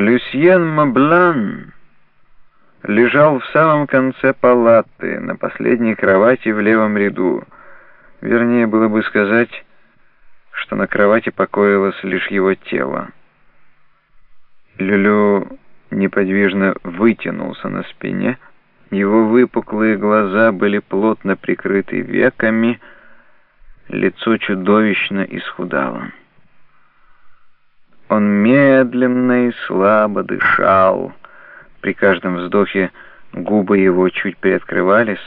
Люсьен Маблан лежал в самом конце палаты, на последней кровати в левом ряду. Вернее, было бы сказать, что на кровати покоилось лишь его тело. Люлю неподвижно вытянулся на спине, его выпуклые глаза были плотно прикрыты веками, лицо чудовищно исхудало. Он медленно и слабо дышал. При каждом вздохе губы его чуть приоткрывались,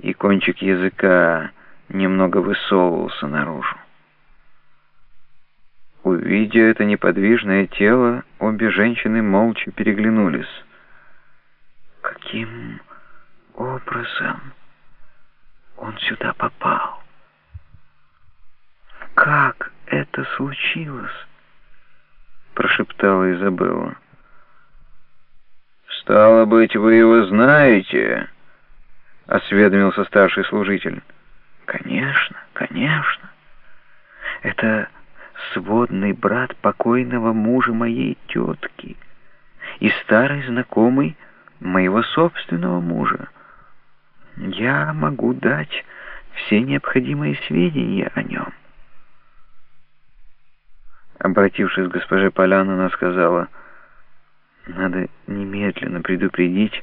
и кончик языка немного высовывался наружу. Увидя это неподвижное тело, обе женщины молча переглянулись. Каким образом он сюда попал? Как это случилось? Прошептала Изабелла. «Стало быть, вы его знаете?» — осведомился старший служитель. «Конечно, конечно. Это сводный брат покойного мужа моей тетки и старый знакомый моего собственного мужа. Я могу дать все необходимые сведения о нем». Обратившись к госпоже Полян, она сказала, «Надо немедленно предупредить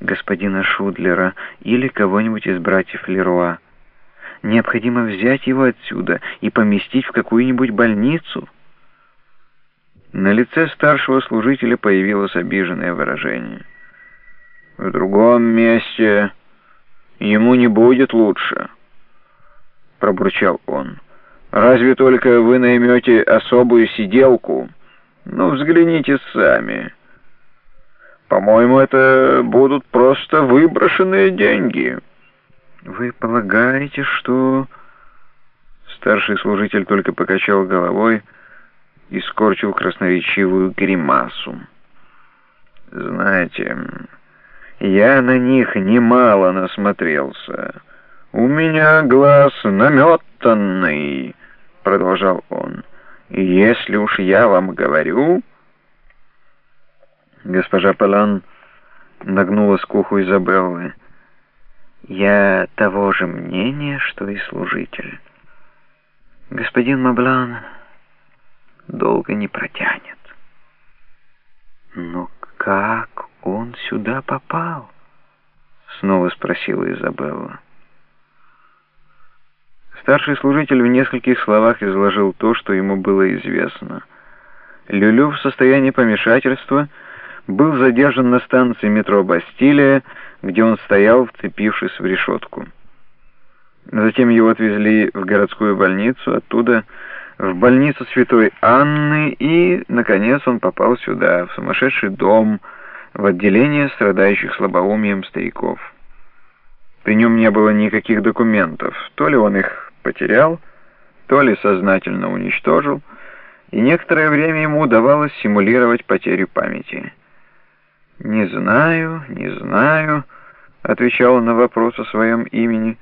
господина Шудлера или кого-нибудь из братьев Леруа. Необходимо взять его отсюда и поместить в какую-нибудь больницу». На лице старшего служителя появилось обиженное выражение. «В другом месте ему не будет лучше», — пробурчал он. Разве только вы наймете особую сиделку? Ну, взгляните сами. По-моему, это будут просто выброшенные деньги. Вы полагаете, что... Старший служитель только покачал головой и скорчил красноречивую гримасу. Знаете, я на них немало насмотрелся. У меня глаз наметанный. — продолжал он, — «если уж я вам говорю...» Госпожа Палан нагнулась к уху Изабеллы. «Я того же мнения, что и служитель. Господин Маблан долго не протянет». «Но как он сюда попал?» — снова спросила Изабелла. Старший служитель в нескольких словах изложил то, что ему было известно. Люлю в состоянии помешательства был задержан на станции метро «Бастилия», где он стоял, вцепившись в решетку. Затем его отвезли в городскую больницу, оттуда в больницу Святой Анны, и, наконец, он попал сюда, в сумасшедший дом, в отделение страдающих слабоумием стариков. При нем не было никаких документов, то ли он их потерял, то ли сознательно уничтожил, и некоторое время ему удавалось симулировать потерю памяти. «Не знаю, не знаю», — отвечал он на вопрос о своем имени.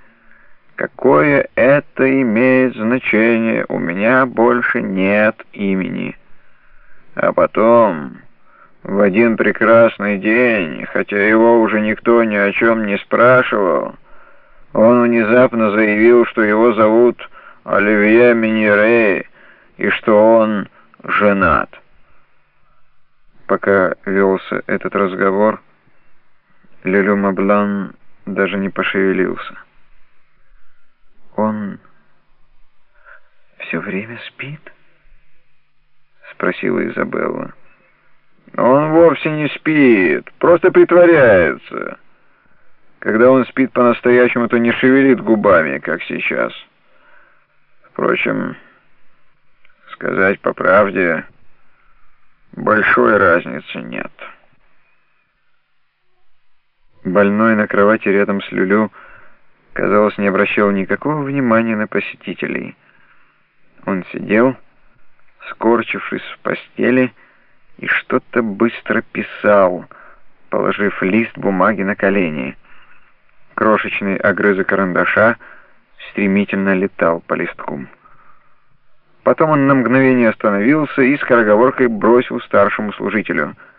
«Какое это имеет значение? У меня больше нет имени». А потом, в один прекрасный день, хотя его уже никто ни о чем не спрашивал, он внезапно заявил, что его зовут Оливье Минере и что он женат. Пока велся этот разговор, Лелю Маблан даже не пошевелился. «Он все время спит?» — спросила Изабелла. «Он вовсе не спит, просто притворяется». Когда он спит по-настоящему, то не шевелит губами, как сейчас. Впрочем, сказать по правде, большой разницы нет. Больной на кровати рядом с Люлю, казалось, не обращал никакого внимания на посетителей. Он сидел, скорчившись в постели, и что-то быстро писал, положив лист бумаги на колени — Крошечный огрызок карандаша стремительно летал по листку. Потом он на мгновение остановился и скороговоркой бросил старшему служителю —